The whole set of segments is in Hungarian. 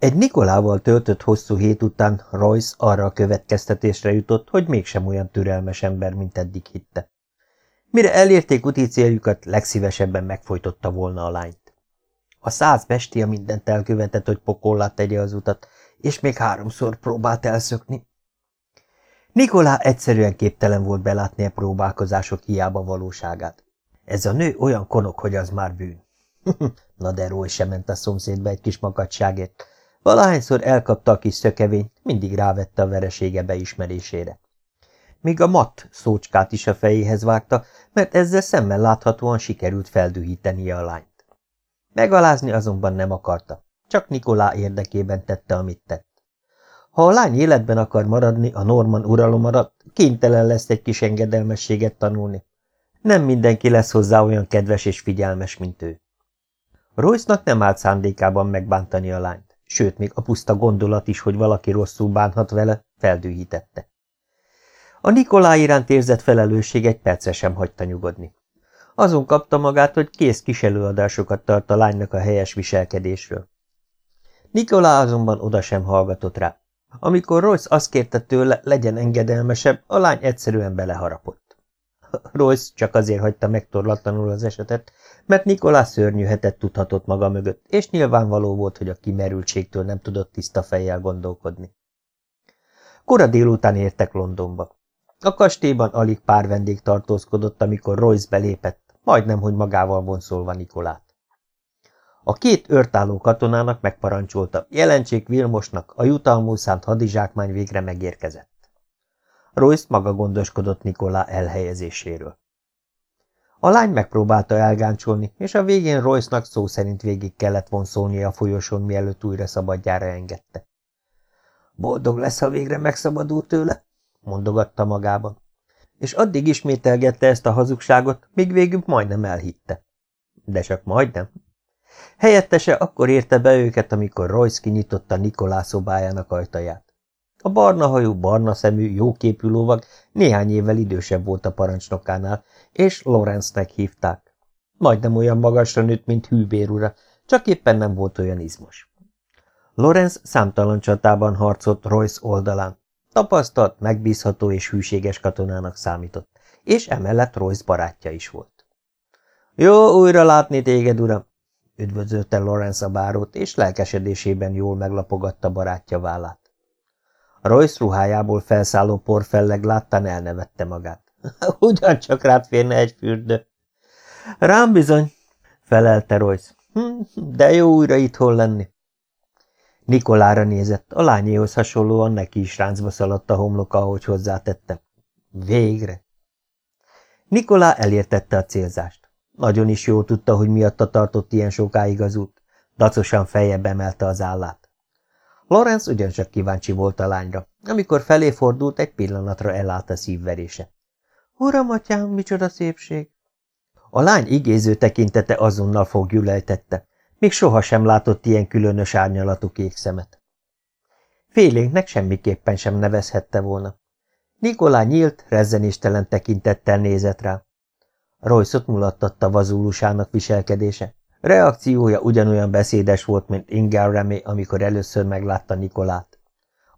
Egy Nikolával töltött hosszú hét után Royce arra a következtetésre jutott, hogy mégsem olyan türelmes ember, mint eddig hitte. Mire elérték úti céljukat, legszívesebben megfojtotta volna a lányt. A száz bestia mindent elkövetett, hogy pokollá tegye az utat, és még háromszor próbált elszökni. Nikolá egyszerűen képtelen volt belátni a próbálkozások hiába valóságát. Ez a nő olyan konok, hogy az már bűn. Na de Roy sem ment a szomszédba egy kis makadságért. Valahányszor elkapta a kis szökevényt, mindig rávette a veresége beismerésére. Míg a mat szócskát is a fejéhez vágta, mert ezzel szemmel láthatóan sikerült feldühítenie a lányt. Megalázni azonban nem akarta, csak Nikolá érdekében tette, amit tett. Ha a lány életben akar maradni a Norman uralom alatt, kénytelen lesz egy kis engedelmességet tanulni. Nem mindenki lesz hozzá olyan kedves és figyelmes, mint ő. Royce-nak nem állt szándékában megbántani a lányt, sőt, még a puszta gondolat is, hogy valaki rosszul bánhat vele, feldühítette. A Nikolá iránt érzett felelősség egy percre sem hagyta nyugodni. Azon kapta magát, hogy kész kis előadásokat tart a lánynak a helyes viselkedésről. Nikolá azonban oda sem hallgatott rá. Amikor Royce azt kérte tőle, legyen engedelmesebb, a lány egyszerűen beleharapott. Royce csak azért hagyta megtorlatlanul az esetet, mert Nikolás szörnyű hetet tudhatott maga mögött, és nyilvánvaló volt, hogy a kimerültségtől nem tudott tiszta fejjel gondolkodni. Kora délután értek Londonba. A kastélyban alig pár vendég tartózkodott, amikor Royce belépett, majdnem, hogy magával vonszolva Nikolát. A két őrtálló katonának megparancsolta, jelentsék Vilmosnak, a jutalmul szánt hadizsákmány végre megérkezett. Royce maga gondoskodott Nikolá elhelyezéséről. A lány megpróbálta elgáncsolni, és a végén Royce-nak szó szerint végig kellett vonszolnia a folyosón, mielőtt újra szabadjára engedte. Boldog lesz, ha végre megszabadul tőle, mondogatta magában. És addig ismételgette ezt a hazugságot, míg végül majdnem elhitte. De csak majdnem. Helyettese akkor érte be őket, amikor Royce kinyitotta Nikolá szobájának ajtaját. A barna hajú, barna szemű, jóképű lovag néhány évvel idősebb volt a parancsnokánál, és Lorenznek hívták. Majdnem olyan magasra nőtt, mint Hűbér ura, csak éppen nem volt olyan izmos. Lorenz számtalan csatában harcolt Royce oldalán. Tapasztalt, megbízható és hűséges katonának számított, és emellett Royce barátja is volt. Jó újra látni téged, uram! üdvözölte Lorenz a bárót, és lelkesedésében jól meglapogatta barátja vállát. Royce ruhájából felszálló porfelleg láttán elnevette magát. Ugyancsak rád férne egy fürdő. Rám bizony, felelte Royce. Hm, de jó újra itthon lenni. Nikolára nézett, a lányéhoz hasonlóan neki is ráncba szaladt a homloka, ahogy hozzátette. Végre! Nikolá elértette a célzást. Nagyon is jól tudta, hogy miatta tartott ilyen sokáig az út. Dacosan fejebb emelte az állát. Lorenz ugyancsak kíváncsi volt a lányra. Amikor felé fordult, egy pillanatra elállt a szívverése. Uram, atyám, micsoda szépség! A lány igéző tekintete azonnal fogjulejtette. Még sohasem látott ilyen különös árnyalatú kék szemet. Félénknek semmiképpen sem nevezhette volna. Nikolá nyílt, rezzenéstelen tekintettel nézett rá. Royce-ot mulattatta vazulusának viselkedése. Reakciója ugyanolyan beszédes volt, mint Inger amikor először meglátta Nikolát.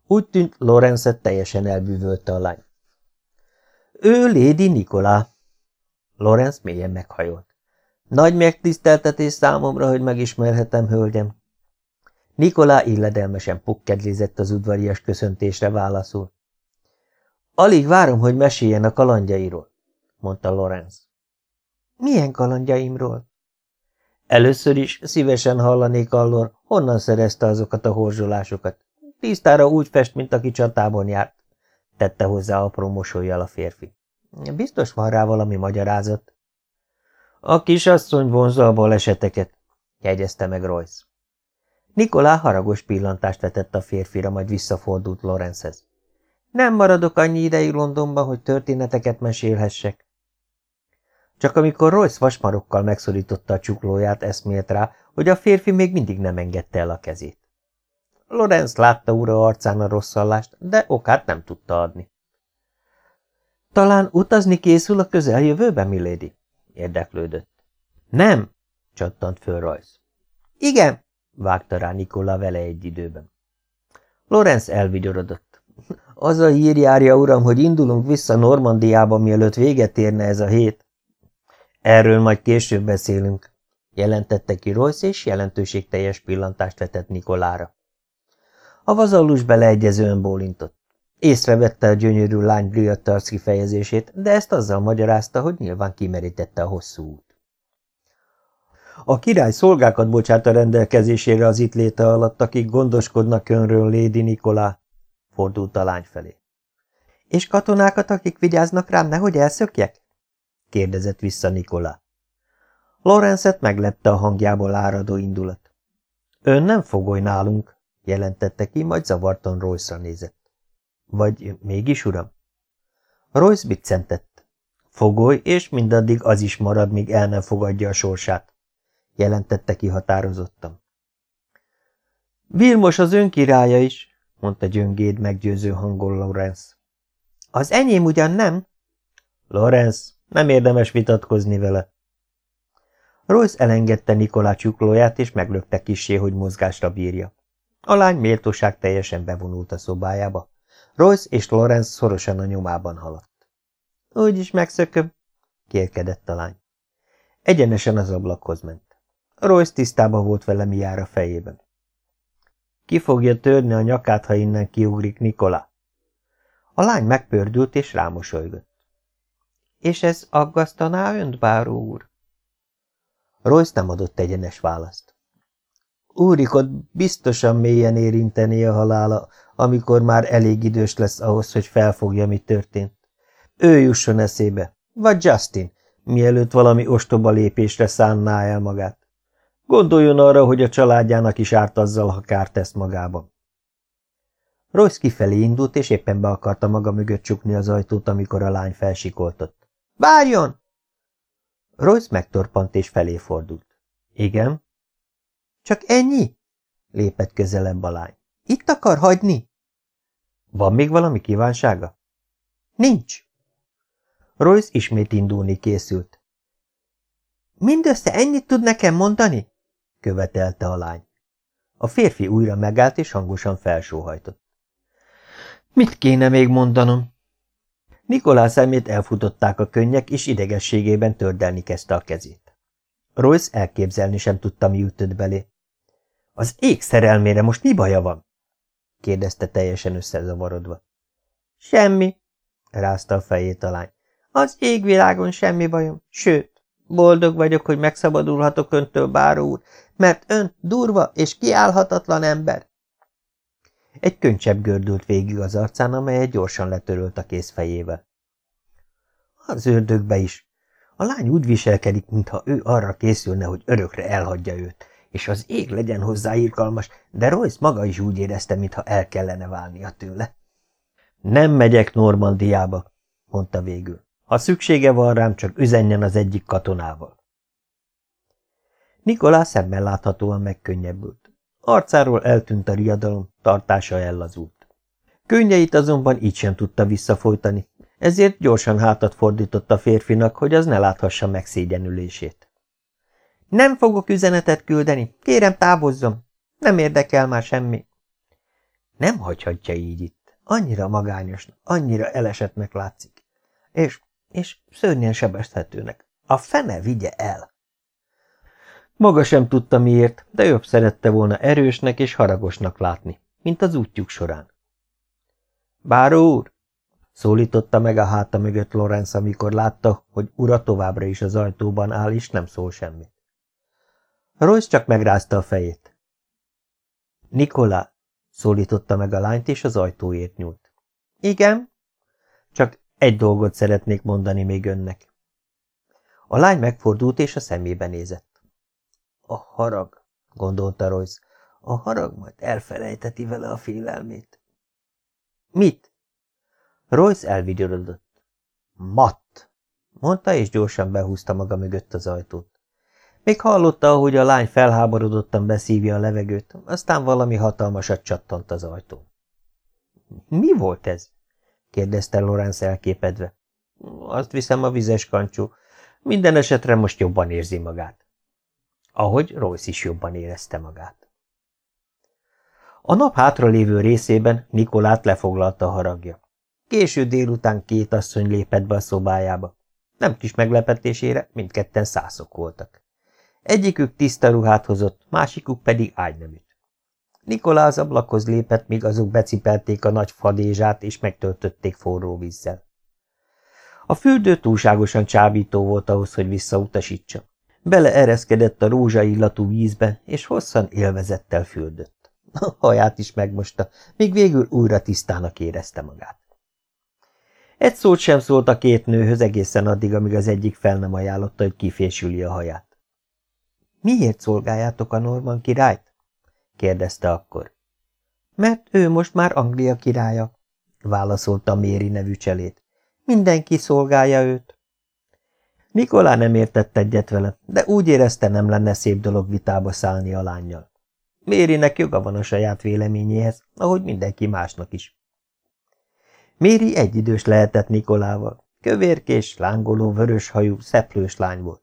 Úgy tűnt, Lorenzet teljesen elbűvölte a lány. Ő Lady Nikolá. Lorenz mélyen meghajolt. Nagy megtiszteltetés számomra, hogy megismerhetem, hölgyem. Nikolá illedelmesen pukkedlézett az udvarias köszöntésre válaszul. Alig várom, hogy meséljen a kalandjairól, mondta Lorenz. Milyen kalandjaimról? Először is szívesen hallanék allor, honnan szerezte azokat a horzsolásokat. Tisztára úgy fest, mint aki csatában járt, tette hozzá apró mosolyjal a férfi. Biztos van rá valami magyarázat. A kisasszony vonza a baleseteket, jegyezte meg Royce. Nikolá haragos pillantást vetett a férfira, majd visszafordult Lorenzhez. Nem maradok annyi ideig Londonban, hogy történeteket mesélhessek. Csak amikor Royce vasmarokkal megszorította a csuklóját, eszmélt rá, hogy a férfi még mindig nem engedte el a kezét. Lorenz látta ura arcán a rosszallást, de okát nem tudta adni. Talán utazni készül a közeljövőbe, milady? érdeklődött. Nem, csattant föl Royce. Igen, vágta rá Nikola vele egy időben. Lorenz elvigyorodott. Az a hír járja, uram, hogy indulunk vissza Normandiába, mielőtt véget érne ez a hét. Erről majd később beszélünk, jelentette ki Royce, és jelentőségteljes pillantást vetett Nikolára. A vazallus beleegyezően bólintott. Észrevette a gyönyörű lány arc kifejezését, de ezt azzal magyarázta, hogy nyilván kimerítette a hosszú út. A király szolgákat bocsát a rendelkezésére az itt léte alatt, akik gondoskodnak önről, Lady Nikolá, fordult a lány felé. És katonákat, akik vigyáznak rám, nehogy elszökjek? Kérdezett vissza Nikolá. Lorenzet meglepte a hangjából áradó indulat. Ön nem fogoly nálunk, jelentette ki, majd zavartan Royce-ra nézett. Vagy mégis, uram? Royce biccentett. Fogoly, és mindaddig az is marad, míg el nem fogadja a sorsát, jelentette ki határozottan. Vilmos az ön királya is, mondta gyöngéd meggyőző hangon Lorenz. Az enyém ugyan nem? Lorenz, nem érdemes vitatkozni vele. Royce elengedte Nikolá csuklóját, és meglökte kissé, hogy mozgásra bírja. A lány méltóság teljesen bevonult a szobájába. Royce és Lorenz szorosan a nyomában haladt. Úgy is megszököm, kérkedett a lány. Egyenesen az ablakhoz ment. Royce tisztában volt vele, mi jár a fejében. Ki fogja törni a nyakát, ha innen kiugrik Nikola? A lány megpördült és rámosolygott. És ez aggasztaná önt, báró úr? Royce nem adott egyenes választ. Úrikot biztosan mélyen érinteni a halála, amikor már elég idős lesz ahhoz, hogy felfogja, mi történt. Ő jusson eszébe, vagy Justin, mielőtt valami ostoba lépésre szánná el magát. Gondoljon arra, hogy a családjának is árt azzal, ha kárt tesz magában. Royce kifelé indult, és éppen be akarta maga mögött csukni az ajtót, amikor a lány felsikoltott. – Várjon! Royce megtorpant és felé fordult. – Igen? – Csak ennyi? – lépett közelebb a lány. – Itt akar hagyni? – Van még valami kívánsága? – Nincs. Royce ismét indulni készült. – Mindössze ennyit tud nekem mondani? követelte a lány. A férfi újra megállt, és hangosan felsóhajtott. Mit kéne még mondanom? Nikolá szemét elfutották a könnyek, és idegességében tördelni kezdte a kezét. Royce elképzelni sem tudta, mi ütött belé. Az ég szerelmére most mi baja van? kérdezte teljesen összezavarodva. Semmi, rázta a fejét a lány. Az égvilágon semmi bajom, sőt, boldog vagyok, hogy megszabadulhatok öntől, báró úr, mert ön durva és kiállhatatlan ember. Egy könycsebb gördült végig az arcán, amelyet gyorsan letörölt a kész fejével. Az ördögbe is. A lány úgy viselkedik, mintha ő arra készülne, hogy örökre elhagyja őt, és az ég legyen hozzá irgalmas, de Royce maga is úgy érezte, mintha el kellene válnia tőle. Nem megyek Normandiába, mondta végül. Ha szüksége van rám, csak üzenjen az egyik katonával. Nikolá szemmel láthatóan megkönnyebbült. Arcáról eltűnt a riadalom, tartása ellazult. Könnyeit azonban így sem tudta visszafolytani, ezért gyorsan hátat fordított a férfinak, hogy az ne láthassa megszégyenülését. Nem fogok üzenetet küldeni, kérem távozzon, nem érdekel már semmi. Nem hagyhatja így itt, annyira magányosnak, annyira elesetnek látszik, és, és szörnyen sebezhetőnek. A fene vigye el! Maga sem tudta miért, de jobb szerette volna erősnek és haragosnak látni, mint az útjuk során. Báró úr! szólította meg a háta mögött Lorenz, amikor látta, hogy ura továbbra is az ajtóban áll, és nem szól semmit. Royce csak megrázta a fejét. Nikolá! szólította meg a lányt, és az ajtóért nyúlt. Igen? Csak egy dolgot szeretnék mondani még önnek. A lány megfordult, és a szemébe nézett. A harag, gondolta Royce. A harag majd elfelejteti vele a félelmét. Mit? Royce elvigyorodott. Matt, mondta, és gyorsan behúzta maga mögött az ajtót. Még hallotta, ahogy a lány felháborodottan beszívja a levegőt, aztán valami hatalmasat csattant az ajtó. Mi volt ez? kérdezte Lorenz elképedve. Azt viszem a vizes kancsó. Minden esetre most jobban érzi magát ahogy Royce is jobban érezte magát. A nap hátralévő részében Nikolát lefoglalta a haragja. Késő délután két asszony lépett be a szobájába. Nem kis meglepetésére mindketten szászok voltak. Egyikük tiszta ruhát hozott, másikuk pedig ágyneműt. Nikolá az ablakhoz lépett, míg azok becipelték a nagy fadézsát, és megtöltötték forró vízzel. A fürdő túlságosan csábító volt ahhoz, hogy visszautasítsa. Beleereszkedett a rózsaillatú vízbe, és hosszan élvezettel fürdött. A haját is megmosta, míg végül újra tisztának érezte magát. Egy szót sem szólt a két nőhöz egészen addig, amíg az egyik fel nem ajánlotta, hogy kifésüli a haját. – Miért szolgáljátok a Norman királyt? – kérdezte akkor. – Mert ő most már Anglia királya – válaszolta Méri nevű cselét. – Mindenki szolgálja őt. Nikolá nem értett egyet vele, de úgy érezte, nem lenne szép dolog vitába szállni a lányjal. Mérinek joga van a saját véleményéhez, ahogy mindenki másnak is. Méri egyidős lehetett Nikolával, kövérkés, lángoló, vöröshajú, szeplős lány volt.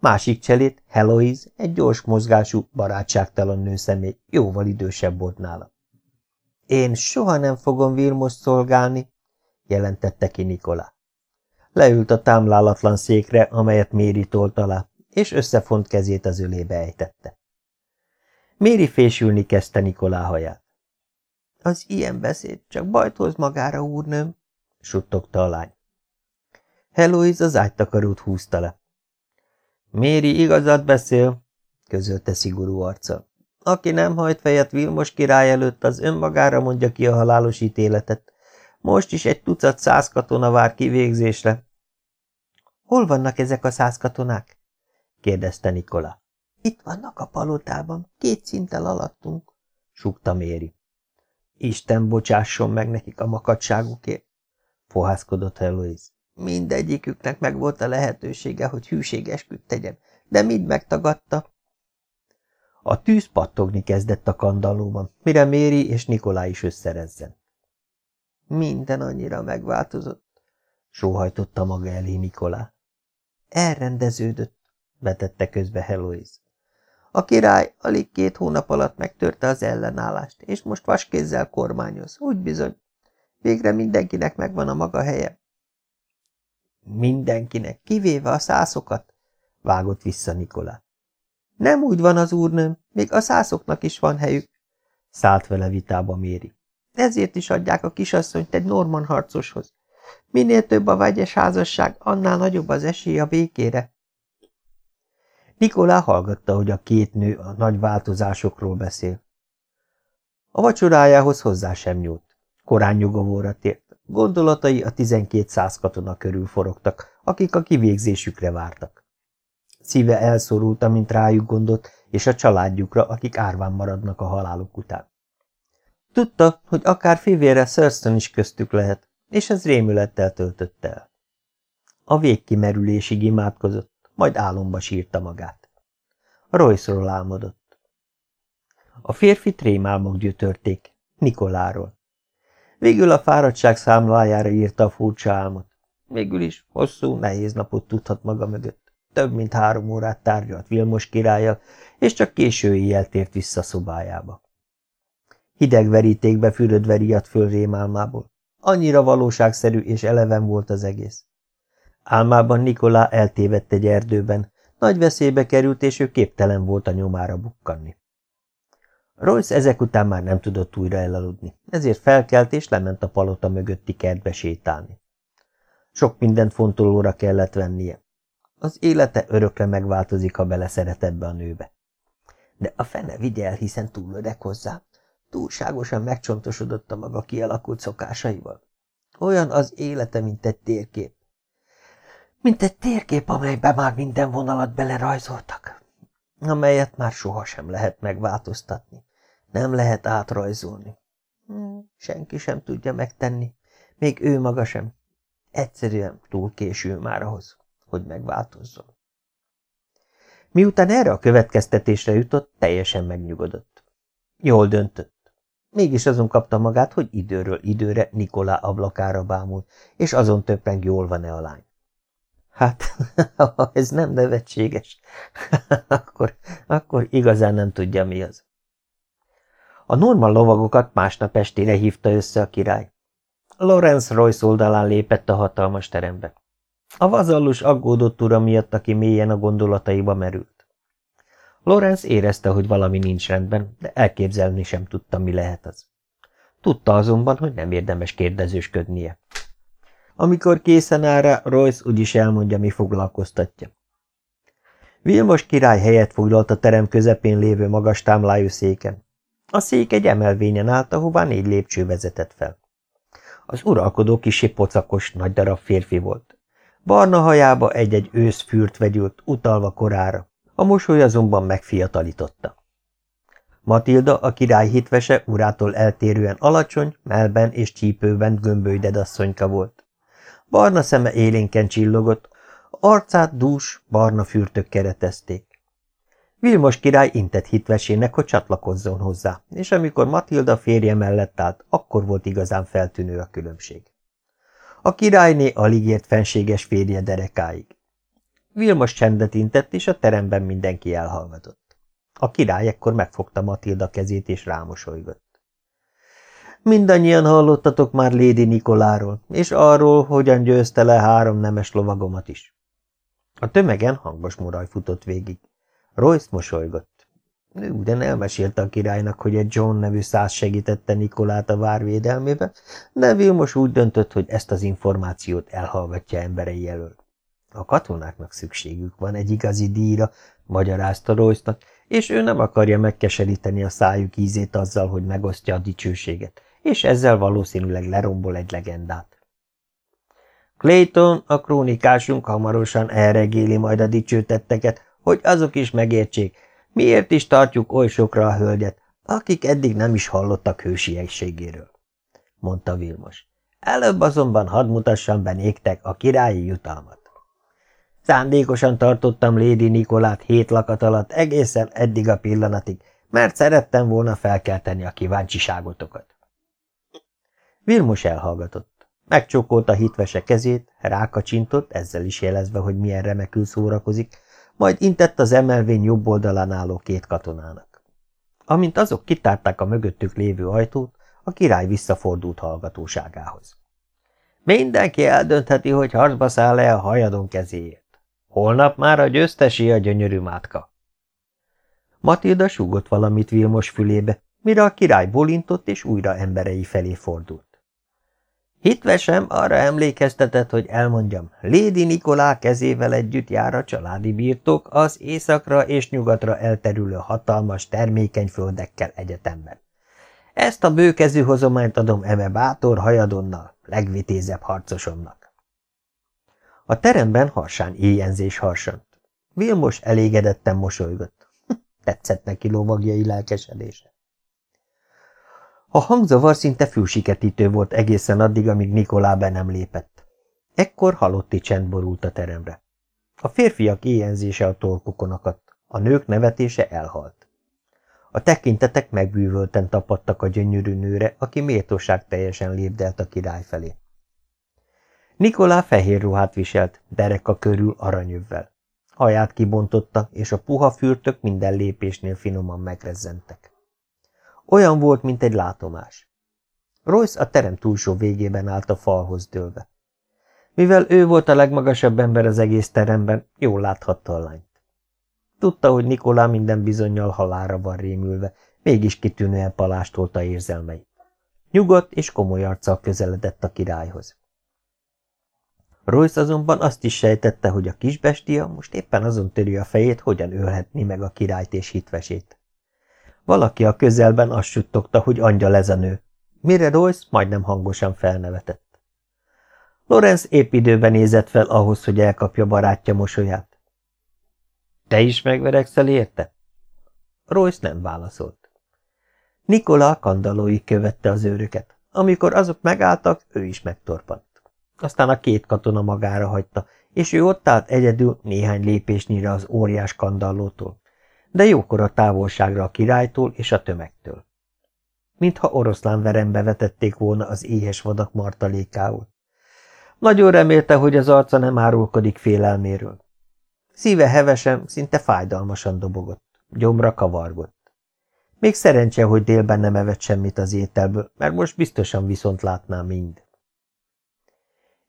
Másik cselét, Heloise, egy gyors mozgású, barátságtalan nőszemély, jóval idősebb volt nála. Én soha nem fogom Vilmos szolgálni, jelentette ki Nikolá. Leült a támlálatlan székre, amelyet Méri tolt alá, és összefont kezét az ölébe ejtette. Méri fésülni kezdte Nikolá haját. Az ilyen beszéd csak bajt hoz magára, úrnőm, suttogta a lány. Heloise az ágytakarót húzta le. Méri igazat beszél, közölte szigorú arccal. Aki nem hajt fejet Vilmos király előtt, az önmagára mondja ki a halálos ítéletet. Most is egy tucat száz katona vár kivégzésre. Hol vannak ezek a száz katonák? kérdezte Nikola. Itt vannak a palotában, két szinttel alattunk, súgta Méri. Isten bocsásson meg nekik a makadságukért, fohászkodott Heloise. Mindegyiküknek megvolt a lehetősége, hogy hűségesküt tegyen, de mind megtagadta. A tűz pattogni kezdett a kandallóban, mire Méri és Nikolá is összerezzen. Minden annyira megváltozott, sóhajtotta maga elé Nikolá. Elrendeződött, vetette közbe Heloise. A király alig két hónap alatt megtörte az ellenállást, és most vaskézzel kormányoz, úgy bizony. Végre mindenkinek megvan a maga helye. Mindenkinek, kivéve a szászokat, vágott vissza Nikolá. Nem úgy van az úrnőm, még a szászoknak is van helyük, szállt vele vitába Méri. Ezért is adják a kisasszonyt egy norman harcoshoz. Minél több a vegyes házasság, annál nagyobb az esély a békére. Nikolá hallgatta, hogy a két nő a nagy változásokról beszél. A vacsorájához hozzá sem nyúlt. Korán nyugovóra tért. Gondolatai a tizenkét száz katona körül forogtak, akik a kivégzésükre vártak. Szíve elszorult, amint rájuk gondolt, és a családjukra, akik árván maradnak a haláluk után. Tudta, hogy akár fivére Thurston is köztük lehet, és ez rémülettel töltötte el. A végkimerülésig imádkozott, majd álomba sírta magát. Royce-ról álmodott. A férfi trémálmok gyötörték, Nikoláról. Végül a fáradtság számlájára írta a furcsa álmot. Végül is hosszú, nehéz napot tudhat maga mögött. Több mint három órát tárgyalt Vilmos királlyal, és csak késő éjjel tért vissza szobájába. Hideg verítékbe fürödve riadt föl rémálmából. Annyira valóságszerű és eleven volt az egész. Álmában Nikolá eltévedt egy erdőben, nagy veszélybe került, és ő képtelen volt a nyomára bukkanni. Royce ezek után már nem tudott újra elaludni, ezért felkelt és lement a palota mögötti kertbe sétálni. Sok mindent fontolóra kellett vennie. Az élete örökre megváltozik, ha beleszeret ebbe a nőbe. De a fene vigye el, hiszen túl öreg hozzá. Túlságosan megcsontosodott a maga kialakult szokásaival. Olyan az élete, mint egy térkép. Mint egy térkép, amelybe már minden vonalat belerajzoltak, amelyet már sohasem lehet megváltoztatni. Nem lehet átrajzolni. Hmm, senki sem tudja megtenni, még ő maga sem. Egyszerűen túl késő már ahhoz, hogy megváltozzon. Miután erre a következtetésre jutott, teljesen megnyugodott. Jól döntött. Mégis azon kapta magát, hogy időről időre Nikolá ablakára bámul, és azon töpreng jól van-e a lány. Hát, ha ez nem nevetséges, akkor, akkor igazán nem tudja, mi az. A normal lovagokat másnap estére hívta össze a király. Lawrence Royce oldalán lépett a hatalmas terembe. A vazallus aggódott ura miatt, aki mélyen a gondolataiba merült. Lorenz érezte, hogy valami nincs rendben, de elképzelni sem tudta, mi lehet az. Tudta azonban, hogy nem érdemes kérdezősködnie. Amikor készen áll rá, Royce úgyis elmondja, mi foglalkoztatja. Vilmos király helyet foglalt a terem közepén lévő magas támlájú széken. A szék egy emelvényen állt, ahová négy lépcső vezetett fel. Az uralkodó kisé pocakos, nagy darab férfi volt. Barna hajába egy-egy őszfűrt vegyült, utalva korára, a mosoly azonban megfiatalította. Matilda, a király hitvese, urától eltérően alacsony, melben és csípőben gömbölyded asszonyka volt. Barna szeme élénken csillogott, arcát dús, barna fürtök keretezték. Vilmos király intett hitvesének, hogy csatlakozzon hozzá, és amikor Matilda férje mellett állt, akkor volt igazán feltűnő a különbség. A királyné alig ért fenséges férje derekáig. Vilmos csendet intett, és a teremben mindenki elhallgatott. A király ekkor megfogta Matilda kezét, és rámosolygott. Mindannyian hallottatok már Lédi Nikoláról, és arról, hogyan győzte le három nemes lovagomat is. A tömegen hangos moraj futott végig. Royce mosolygott. Ugyan elmesélte a királynak, hogy egy John nevű száz segítette Nikolát a várvédelmébe, de Vilmos úgy döntött, hogy ezt az információt elhallgatja emberei elől. A katonáknak szükségük van egy igazi díjra, magyarázta royce és ő nem akarja megkeseríteni a szájuk ízét azzal, hogy megosztja a dicsőséget, és ezzel valószínűleg lerombol egy legendát. Clayton, a krónikásunk hamarosan elregéli majd a dicsőtetteket, hogy azok is megértsék, miért is tartjuk oly sokra a hölgyet, akik eddig nem is hallottak hősiességéről, mondta Vilmos. Előbb azonban hadd mutassam be néktek a királyi jutalmat. Szándékosan tartottam Lady Nikolát hét lakat alatt egészen eddig a pillanatig, mert szerettem volna felkelteni a kíváncsiságotokat. Vilmos elhallgatott. Megcsókolta hitvese kezét, rákacsintott, ezzel is jelezve, hogy milyen remekül szórakozik, majd intett az emelvény jobb oldalán álló két katonának. Amint azok kitárták a mögöttük lévő ajtót, a király visszafordult hallgatóságához. Mindenki eldöntheti, hogy harcba száll-e a hajadon kezéért. Holnap már a győztesi a gyönyörű mátka. Matilda súgott valamit Vilmos fülébe, mire a király bolintott és újra emberei felé fordult. Hitvesem arra emlékeztetett, hogy elmondjam, Lédi Nikolá kezével együtt jár a családi birtok az északra és nyugatra elterülő hatalmas termékeny földekkel egyetemben. Ezt a bőkezű hozományt adom eme bátor hajadonnal, legvitézebb harcosomnak. A teremben harsán éjjenzés harsant. Vilmos elégedetten mosolygott. Tetszett neki lovagjai lelkesedése. A hangzavar szinte fülsiketítő volt egészen addig, amíg Nikolá be nem lépett. Ekkor halotti csend borult a teremre. A férfiak éjenzése a torkokon akadt, a nők nevetése elhalt. A tekintetek megbűvölten tapadtak a gyönyörű nőre, aki méltóság teljesen lépdelt a király felé. Nikolá fehér ruhát viselt, dereka körül aranyövvel. Haját kibontotta, és a puha fürtök minden lépésnél finoman megrezzentek. Olyan volt, mint egy látomás. Royce a terem túlsó végében állt a falhoz dőlve. Mivel ő volt a legmagasabb ember az egész teremben, jól láthatta a lányt. Tudta, hogy Nikolá minden bizonyal halára van rémülve, mégis kitűnően palástolta érzelmeit. Nyugodt és komoly arccal közeledett a királyhoz. Royce azonban azt is sejtette, hogy a kisbestia most éppen azon töri a fejét, hogyan ölhetni meg a királyt és hitvesét. Valaki a közelben azt suttogta, hogy angyal ez a nő, mire Royce majdnem hangosan felnevetett. Lorenz épp időben nézett fel ahhoz, hogy elkapja barátja mosolyát. Te is megverekszel érte? Royce nem válaszolt. Nikola kandalói követte az őröket. Amikor azok megálltak, ő is megtorpant. Aztán a két katona magára hagyta, és ő ott állt egyedül néhány lépésnyire az óriás kandallótól de jókora távolságra a királytól és a tömegtől. Mintha oroszlán verembe vetették volna az éhes vadak martalékául. Nagyon remélte, hogy az arca nem árulkodik félelméről. Szíve hevesen, szinte fájdalmasan dobogott, gyomra kavargott. Még szerencse, hogy délben nem evett semmit az ételből, mert most biztosan viszont látná mind.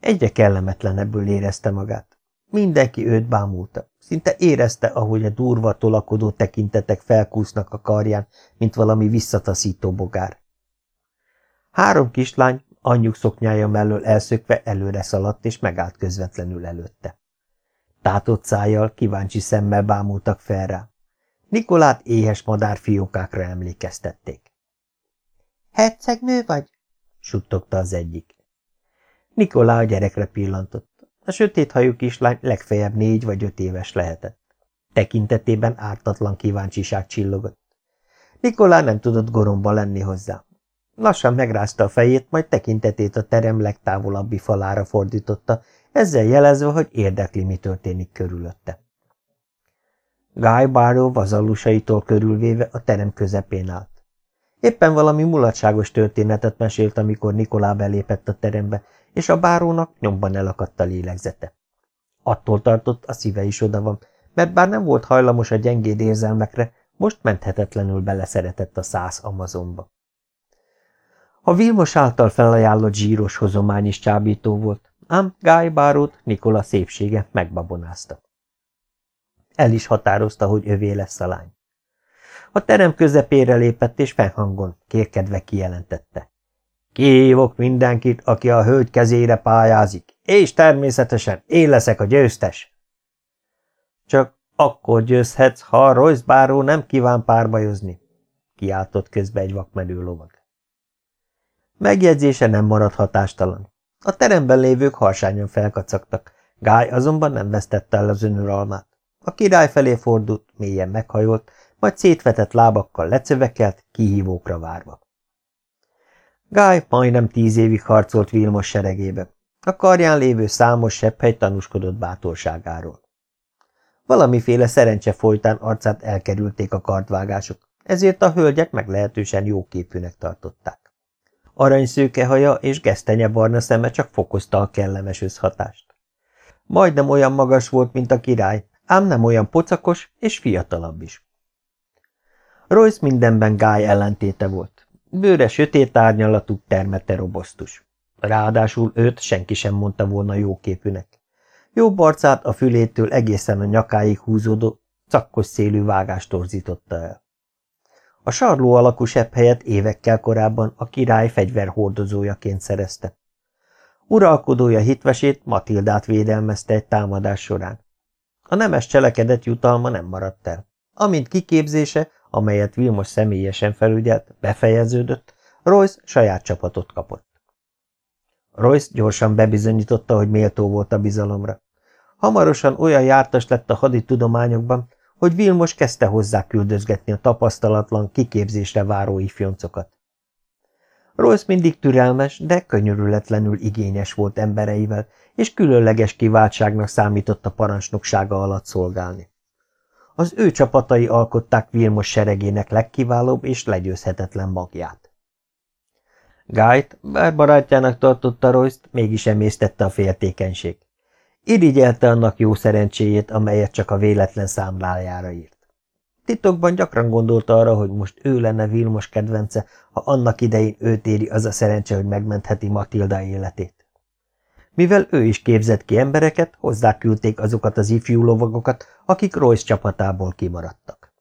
Egyre kellemetlenebből érezte magát. Mindenki őt bámulta. Szinte érezte, ahogy a durva, tolakodó tekintetek felkúsznak a karján, mint valami visszataszító bogár. Három kislány, anyjuk szoknyája mellől elszökve előre szaladt, és megállt közvetlenül előtte. Tátott szájjal, kíváncsi szemmel bámultak fel rá. Nikolát éhes madárfiókákra emlékeztették. – Hercegnő vagy? – suttogta az egyik. Nikolá a gyerekre pillantott. A sötét hajú kislány legfeljebb négy vagy öt éves lehetett. Tekintetében ártatlan kíváncsiság csillogott. Nikolá nem tudott goromba lenni hozzá. Lassan megrázta a fejét, majd tekintetét a terem legtávolabbi falára fordította, ezzel jelezve, hogy érdekli, mi történik körülötte. Guy Barrow vazallusaitól körülvéve a terem közepén állt. Éppen valami mulatságos történetet mesélt, amikor Nikolá belépett a terembe, és a bárónak nyomban elakadt a lélegzete. Attól tartott, a szíve is oda van, mert bár nem volt hajlamos a gyengéd érzelmekre, most menthetetlenül beleszeretett a száz Amazonba. A Vilmos által felajánlott zsíros hozomány is csábító volt, ám Guy Bárót Nikola szépsége megbabonázta. El is határozta, hogy övé lesz a lány. A terem közepére lépett, és fennhangon, kérkedve kijelentette. Kihívok mindenkit, aki a hölgy kezére pályázik, és természetesen én leszek a győztes. Csak akkor győzhetsz, ha a Royce báró nem kíván párbajozni, kiáltott közbe egy vakmerő lovag. Megjegyzése nem maradt hatástalan. A teremben lévők harsányan felkacagtak, Gály azonban nem vesztette el az önuralmát. A király felé fordult, mélyen meghajolt, majd szétvetett lábakkal lecövekelt, kihívókra várva. Guy majdnem tíz évig harcolt Vilmos seregébe. A karján lévő számos sepphely tanúskodott bátorságáról. Valamiféle szerencse folytán arcát elkerülték a kartvágások, ezért a hölgyek meglehetősen jóképűnek tartották. Aranyszőke haja és gesztenye barna szeme csak fokozta a kellemes összhatást. Majdnem olyan magas volt, mint a király, ám nem olyan pocakos és fiatalabb is. Royce mindenben Guy ellentéte volt. Bőre sötét árnyalatú termete robosztus. Ráadásul őt senki sem mondta volna jóképűnek. Jobb arcát a fülétől egészen a nyakáig húzódó, cakkos szélű vágást torzította el. A sarló alakú sebb helyet évekkel korábban a király fegyverhordozójaként szerezte. Uralkodója hitvesét Matildát védelmezte egy támadás során. A nemes cselekedet jutalma nem maradt el. Amint kiképzése, amelyet Vilmos személyesen felügyelt, befejeződött, Royce saját csapatot kapott. Royce gyorsan bebizonyította, hogy méltó volt a bizalomra. Hamarosan olyan jártas lett a haditudományokban, hogy Vilmos kezdte hozzá küldözgetni a tapasztalatlan, kiképzésre váró ifjoncokat. Royce mindig türelmes, de könyörületlenül igényes volt embereivel, és különleges kiváltságnak számított a parancsnoksága alatt szolgálni. Az ő csapatai alkották Vilmos seregének legkiválóbb és legyőzhetetlen magját. Gájt, bár barátjának tartotta Royce-t, mégis emésztette a féltékenység. Irigyelte annak jó szerencséjét, amelyet csak a véletlen számlájára írt. Titokban gyakran gondolta arra, hogy most ő lenne Vilmos kedvence, ha annak idején őt éri az a szerencse, hogy megmentheti Matilda életét. Mivel ő is képzett ki embereket, hozzáküldték azokat az ifjú lovagokat, akik Royce csapatából kimaradtak.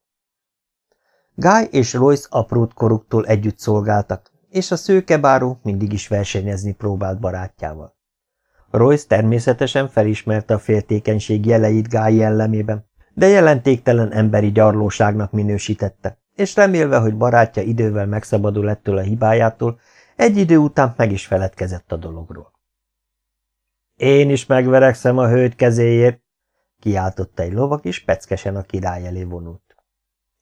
Guy és Royce aprót koruktól együtt szolgáltak, és a szőkebáró mindig is versenyezni próbált barátjával. Royce természetesen felismerte a féltékenység jeleit Guy jellemében, de jelentéktelen emberi gyarlóságnak minősítette, és remélve, hogy barátja idővel megszabadul ettől a hibájától, egy idő után meg is feledkezett a dologról. Én is megverekszem a hölgy kezéért, kiáltotta egy lovak, és peckesen a király elé vonult.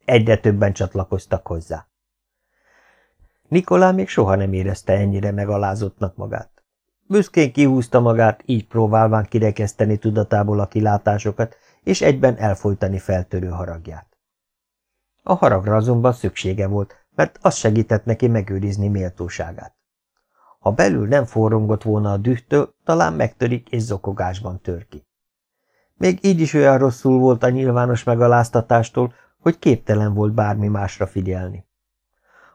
Egyre többen csatlakoztak hozzá. Nikolá még soha nem érezte ennyire megalázottnak magát. Büszkén kihúzta magát, így próbálván kirekeszteni tudatából a kilátásokat, és egyben elfolytani feltörő haragját. A haragra azonban szüksége volt, mert az segített neki megőrizni méltóságát. Ha belül nem forrongott volna a dühtől, talán megtörik és zokogásban tör ki. Még így is olyan rosszul volt a nyilvános megaláztatástól, hogy képtelen volt bármi másra figyelni.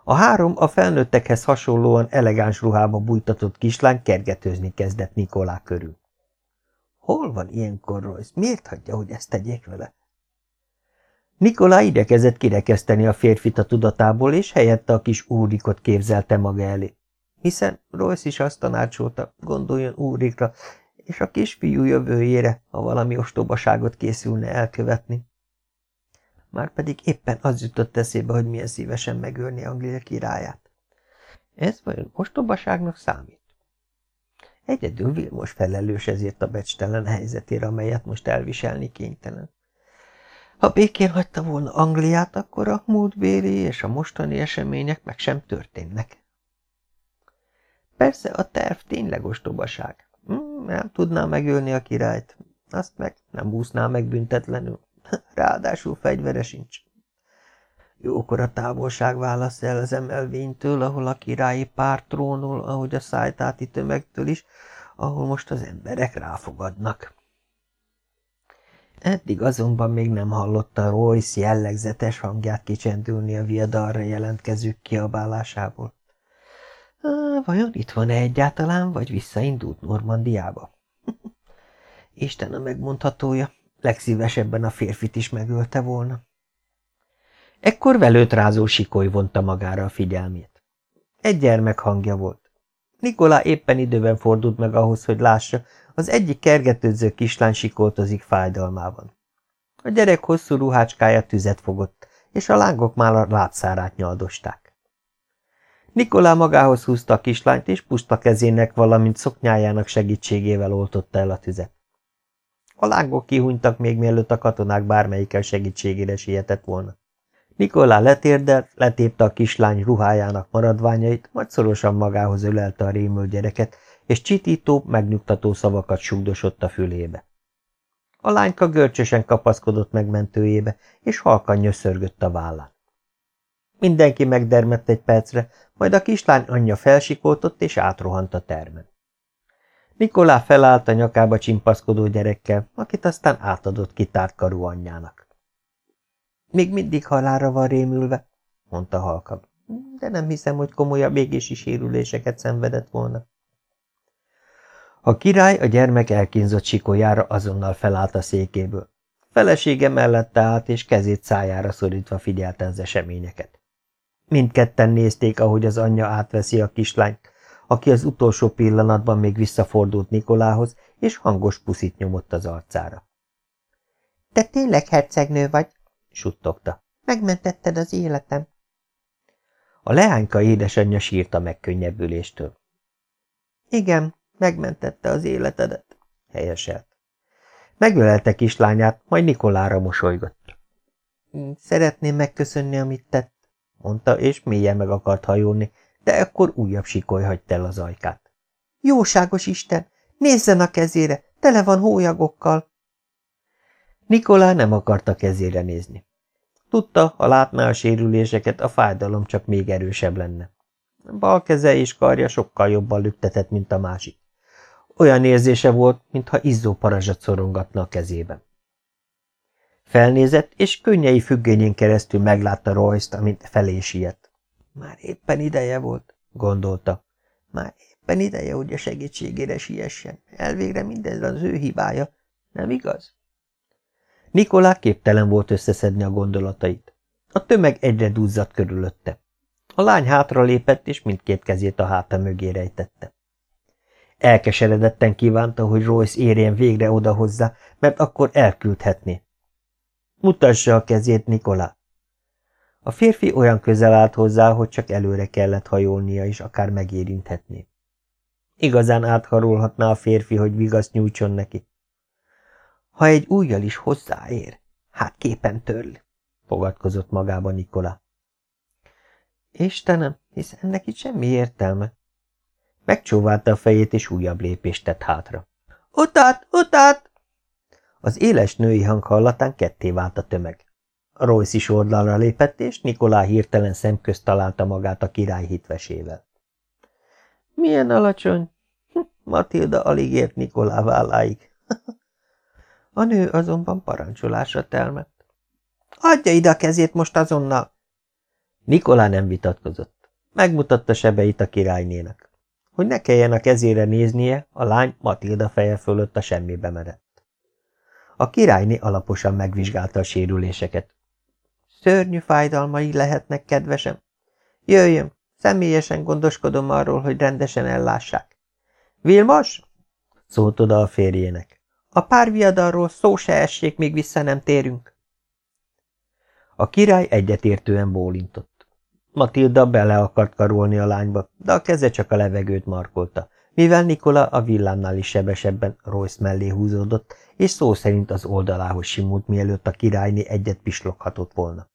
A három a felnőttekhez hasonlóan elegáns ruhába bújtatott kislány kergetőzni kezdett Nikolá körül. Hol van ilyenkor Royce? Miért hagyja, hogy ezt tegyék vele? Nikolá idekezett kirekeszteni a férfit a tudatából, és helyette a kis úrikot képzelte maga elé. Hiszen Royce is azt tanácsolta, gondoljon úrikra, és a kisfiú jövőjére, ha valami ostobaságot készülne elkövetni. Márpedig éppen az jutott eszébe, hogy milyen szívesen megölni Anglia királyát. Ez vajon ostobaságnak számít? Egyedül Vilmos felelős ezért a becstelen helyzetére, amelyet most elviselni kénytelen. Ha békén hagyta volna Angliát, akkor a múltbéli és a mostani események meg sem történnek. Persze a terv tényleg ostobaság. Hmm, nem tudná megölni a királyt, azt meg nem úszná meg büntetlenül. Ráadásul fegyvere sincs. Jókor a távolság válasz el az emelvénytől, ahol a királyi pár trónul, ahogy a szájtáti tömegtől is, ahol most az emberek ráfogadnak. Eddig azonban még nem hallotta Royce jellegzetes hangját kicsendülni a viadalra jelentkezők kiabálásából. Vajon itt van-e egyáltalán, vagy visszaindult Normandiába? Isten a megmondhatója, legszívesebben a férfit is megölte volna. Ekkor velőt rázó sikoly vonta magára a figyelmét. Egy gyermek hangja volt. Nikolá éppen időben fordult meg ahhoz, hogy lássa, az egyik kergetődző kislány sikoltozik fájdalmában. A gyerek hosszú ruhácskája tüzet fogott, és a lángok már a látszárát nyaldosták. Nikolá magához húzta a kislányt, és puszta kezének, valamint szoknyájának segítségével oltotta el a tüzet. A lángok kihunytak még mielőtt a katonák bármelyikkel segítségére sietett volna. Nikolá letérdelt, letépte a kislány ruhájának maradványait, majd szorosan magához ölelte a rémült gyereket, és csitító, megnyugtató szavakat sugdosott a fülébe. A lányka görcsösen kapaszkodott megmentőjébe, és halkan nyöszörgött a vállán. Mindenki megdermett egy percre, majd a kislány anyja felsikoltott és átrohant a termen. Nikolá felállt a nyakába csimpaszkodó gyerekkel, akit aztán átadott kitárt karú anyjának. Még mindig halára van rémülve, mondta halkan, de nem hiszem, hogy komolyabb égési sérüléseket szenvedett volna. A király a gyermek elkínzott sikolyára azonnal felállt a székéből. Felesége mellette állt, és kezét szájára szorítva figyelte az eseményeket. Mindketten nézték, ahogy az anyja átveszi a kislányt, aki az utolsó pillanatban még visszafordult Nikolához, és hangos puszit nyomott az arcára. – Te tényleg hercegnő vagy? – suttogta. – Megmentetted az életem. A leányka édesanyja sírta megkönnyebbüléstől. – Igen, megmentette az életedet, helyeselt. Megölelte kislányát, majd Nikolára mosolygott. Szeretném megköszönni, amit tett, mondta, és mélyen meg akart hajolni, de ekkor újabb sikoly hagyta el az ajkát. Jóságos Isten, nézzen a kezére, tele van hólyagokkal. Nikolá nem akarta kezére nézni. Tudta, ha látná a sérüléseket, a fájdalom csak még erősebb lenne. Bal keze és karja sokkal jobban lüktetett, mint a másik. Olyan érzése volt, mintha izzó parazsat szorongatna a kezében. Felnézett, és könnyei függényén keresztül meglátta Royce-t, amint felé siet. Már éppen ideje volt, gondolta. Már éppen ideje, hogy a segítségére siessen. Elvégre mindez az ő hibája, nem igaz? Nikolá képtelen volt összeszedni a gondolatait. A tömeg egyre duzzadt körülötte. A lány hátra lépett, és mindkét kezét a háta mögé rejtette. Elkeseredetten kívánta, hogy Royce érjen végre oda hozzá, mert akkor elküldhetné. Mutassa a kezét, Nikolá! A férfi olyan közel állt hozzá, hogy csak előre kellett hajolnia, és akár megérinthetné. Igazán átharolhatná a férfi, hogy vigaszt nyújtson neki. Ha egy újjal is hozzáér, hát képen törl, fogadkozott magába Nikola. Istenem, ennek itt semmi értelme. Megcsóválta a fejét, és újabb lépést tett hátra. Utát, utát! Az éles női hang hallatán ketté vált a tömeg. Royce is oldalra lépett, és Nikolá hirtelen szemközt találta magát a király hitvesével. Milyen alacsony! Hm, Matilda alig ért Nikolá válláig. A nő azonban parancsolásra telmett. Adja ide a kezét most azonnal! Nikolá nem vitatkozott. Megmutatta sebeit a királynének. Hogy ne kelljen a kezére néznie, a lány Matilda feje fölött a semmibe merett. A királyné alaposan megvizsgálta a sérüléseket. Szörnyű fájdalmai lehetnek, kedvesem. Jöjjön, személyesen gondoskodom arról, hogy rendesen ellássák. Vilmos? szólt oda a férjének. A párviadalról szó se essék, míg vissza nem térünk. A király egyetértően bólintott. Matilda bele akart karolni a lányba, de a keze csak a levegőt markolta, mivel Nikola a villámnál is sebesebben Royce mellé húzódott, és szó szerint az oldalához simult, mielőtt a királyné egyet pisloghatott volna.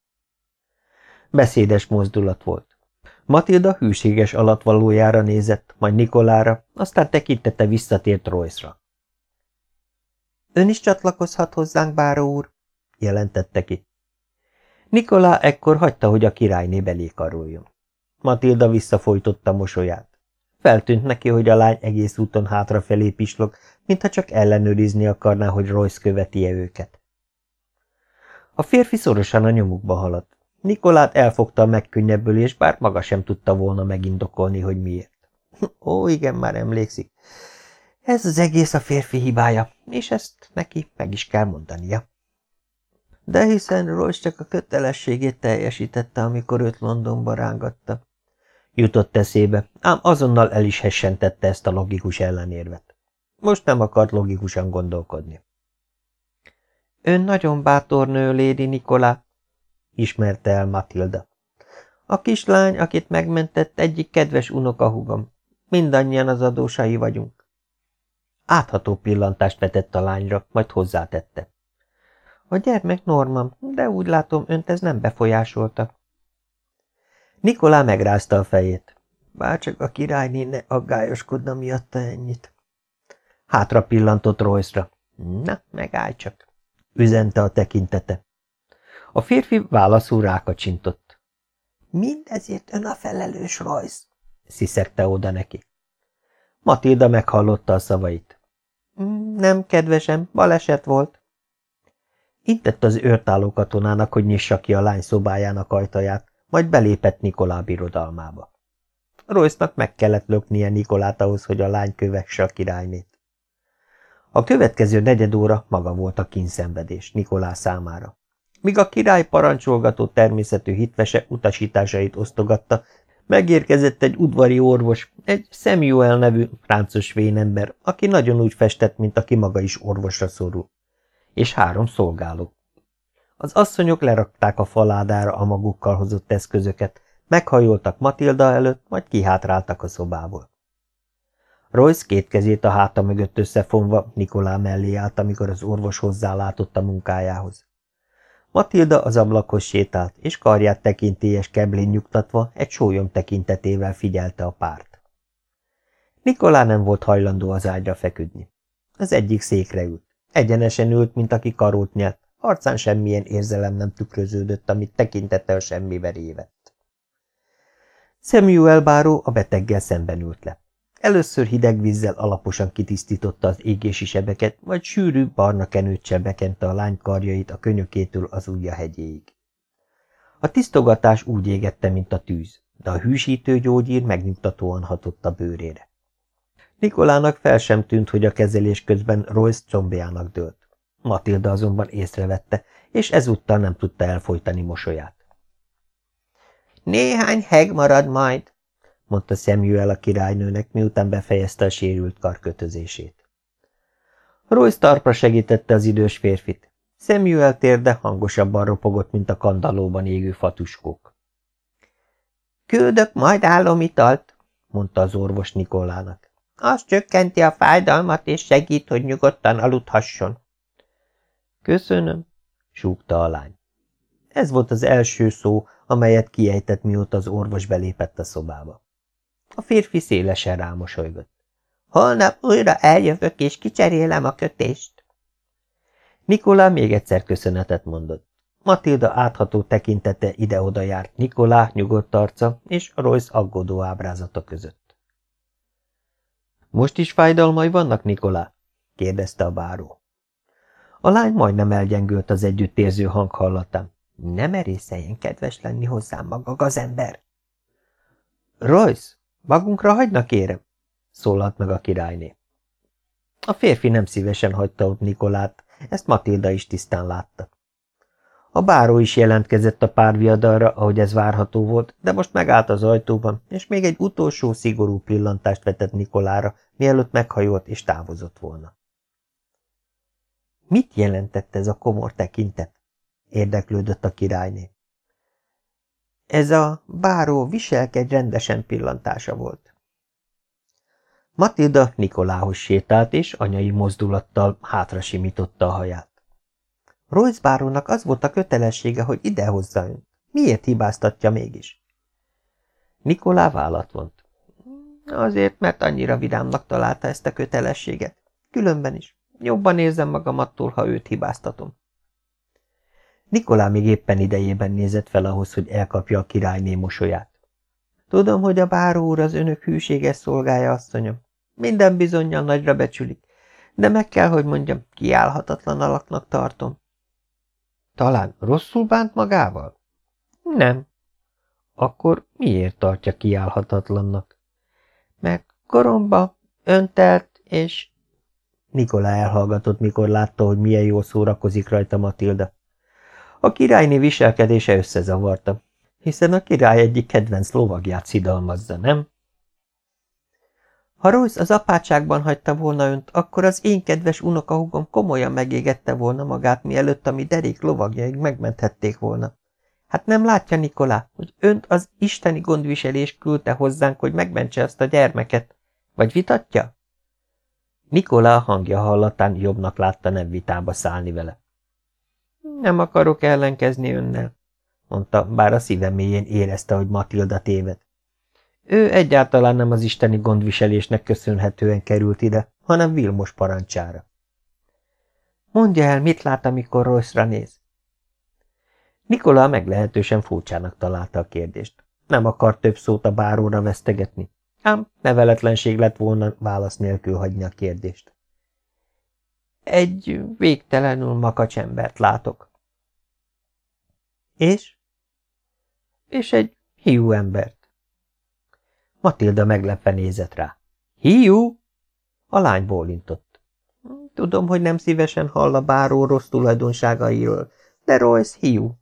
Beszédes mozdulat volt. Matilda hűséges alatvalójára nézett, majd Nikolára, aztán tekintete visszatért Royce-ra. Ön is csatlakozhat hozzánk, báró úr, jelentette ki. Nikolá ekkor hagyta, hogy a királyné belé karoljon. Matilda visszafolytotta mosolyát. Feltűnt neki, hogy a lány egész úton hátrafelé pislog, mintha csak ellenőrizni akarná, hogy Royce követi-e őket. A férfi szorosan a nyomukba haladt. Nikolát elfogta a megkönnyebbülés, bár maga sem tudta volna megindokolni, hogy miért. Ó, igen, már emlékszik. Ez az egész a férfi hibája, és ezt neki meg is kell mondania. De hiszen Royce csak a kötelességét teljesítette, amikor őt Londonba rángatta. Jutott eszébe, ám azonnal el is hessentette ezt a logikus ellenérvet. Most nem akart logikusan gondolkodni. Ön nagyon bátor nő, Lady Nikolá, ismerte el Matilda. A kislány, akit megmentett, egyik kedves unokahugom. Mindannyian az adósai vagyunk. Átható pillantást vetett a lányra, majd hozzátette. A gyermek Norman, de úgy látom, önt ez nem befolyásolta. Nikolá megrázta a fejét. Bárcsak a királyné ne aggályoskodna miatta ennyit. Hátra pillantott Royce-ra. Na, megállj csak, üzente a tekintete. A férfi válaszul rákacsintott. Mindezért ön a felelős, Royce, sziszegte oda neki. Matilda meghallotta a szavait. Nem, kedvesem, baleset volt. Intett az őrtálló katonának, hogy nyissa ki a lány szobájának ajtaját, majd belépett Nikolá birodalmába. Royce-nak meg kellett löknie Nikolát ahhoz, hogy a lány kövesse a királynét. A következő negyed óra maga volt a kínszenvedés Nikolá számára. Míg a király parancsolgató természetű hitvese utasításait osztogatta, megérkezett egy udvari orvos, egy Samuel nevű fráncos vénember, aki nagyon úgy festett, mint aki maga is orvosra szorul, és három szolgáló. Az asszonyok lerakták a faládára a magukkal hozott eszközöket, meghajoltak Matilda előtt, majd kihátráltak a szobából. Royce két kezét a háta mögött összefonva Nikolá mellé állt, amikor az orvos hozzálátott a munkájához. Matilda az ablakhoz sétált, és karját tekintélyes keblén nyugtatva egy sólyom tekintetével figyelte a párt. Nikolá nem volt hajlandó az ágyra feküdni. Az egyik székre ült. Egyenesen ült, mint aki karót nyelt, arcán semmilyen érzelem nem tükröződött, amit tekintettel semmibe révett. Samuel báró a beteggel szemben ült le. Először hideg vízzel alaposan kitisztította az égési sebeket, majd sűrű, barna kenőccsel bekente a lány karjait a könyökétől az ujja hegyéig. A tisztogatás úgy égette, mint a tűz, de a hűsítő gyógyír megnyugtatóan hatott a bőrére. Nikolának fel sem tűnt, hogy a kezelés közben Royce combjának dőlt. Matilda azonban észrevette, és ezúttal nem tudta elfolytani mosolyát. Néhány heg marad majd, mondta Samuel a királynőnek, miután befejezte a sérült karkötözését. Royce tarpra segítette az idős férfit. Samuel térde hangosabban ropogott, mint a kandallóban égő fatuskók. Küldök majd állomitalt, mondta az orvos Nikolának. Az csökkenti a fájdalmat, és segít, hogy nyugodtan aludhasson. Köszönöm, súgta a lány. Ez volt az első szó, amelyet kiejtett, mióta az orvos belépett a szobába. A férfi szélesen rámosolygott. Holnap újra eljövök, és kicserélem a kötést. Nikolá még egyszer köszönetet mondott. Matilda átható tekintete ide-oda járt Nikolá nyugodt arca és Royce aggódó ábrázata között. Most is fájdalmai vannak, Nikolá? kérdezte a báró. A lány majdnem elgyengült az együttérző hang hallatán. Nem erészeljen kedves lenni hozzám maga az ember. Royce, magunkra hagyna kérem? szólalt meg a királyné. A férfi nem szívesen hagyta ott Nikolát, ezt Matilda is tisztán látta. A báró is jelentkezett a párviadalra, ahogy ez várható volt, de most megállt az ajtóban, és még egy utolsó szigorú pillantást vetett Nikolára, mielőtt meghajolt és távozott volna. Mit jelentett ez a komor tekintet? érdeklődött a királyné. Ez a báró viselkedj rendesen pillantása volt. Matilda Nikolához sétált, és anyai mozdulattal hátra simította a haját. Royce bárónak az volt a kötelessége, hogy idehozza önt. Miért hibáztatja mégis? Nikolá vállat vont. Azért, mert annyira vidámnak találta ezt a kötelességet. Különben is. Jobban érzem magam attól, ha őt hibáztatom. Nikolá még éppen idejében nézett fel ahhoz, hogy elkapja a királyné mosolyát. Tudom, hogy a báró úr az önök hűséges szolgája, asszonyom. Minden bizonyal nagyra becsülik, de meg kell, hogy mondjam, kiállhatatlan alaknak tartom. Talán rosszul bánt magával? Nem. Akkor miért tartja kiállhatatlannak? Meg koromba, öntelt, és... Nikola elhallgatott, mikor látta, hogy milyen jól szórakozik rajta Matilda. A királyné viselkedése összezavarta, hiszen a király egyik kedvenc lovagját szidalmazza, nem? Ha Royce az apátságban hagyta volna önt, akkor az én kedves unokahúgom komolyan megégette volna magát, mielőtt a mi derék lovagjaik megmenthették volna. Hát nem látja, Nikolá, hogy önt az isteni gondviselés küldte hozzánk, hogy megmentse azt a gyermeket? Vagy vitatja? Nikolá hangja hallatán jobbnak látta nem vitába szállni vele. Nem akarok ellenkezni önnel, mondta, bár a szíve érezte, hogy Matilda téved. Ő egyáltalán nem az isteni gondviselésnek köszönhetően került ide, hanem Vilmos parancsára. Mondja el, mit lát, amikor rosszra néz? Nikola meglehetősen furcsának találta a kérdést. Nem akar több szót a báróra vesztegetni, ám neveletlenség lett volna válasz nélkül hagyni a kérdést. Egy végtelenül makacs embert látok. És? És egy hiú embert. Matilda meglepve nézett rá. Hiú? A lány bólintott. Tudom, hogy nem szívesen hall a báró rossz tulajdonságairól, de Royce hiú.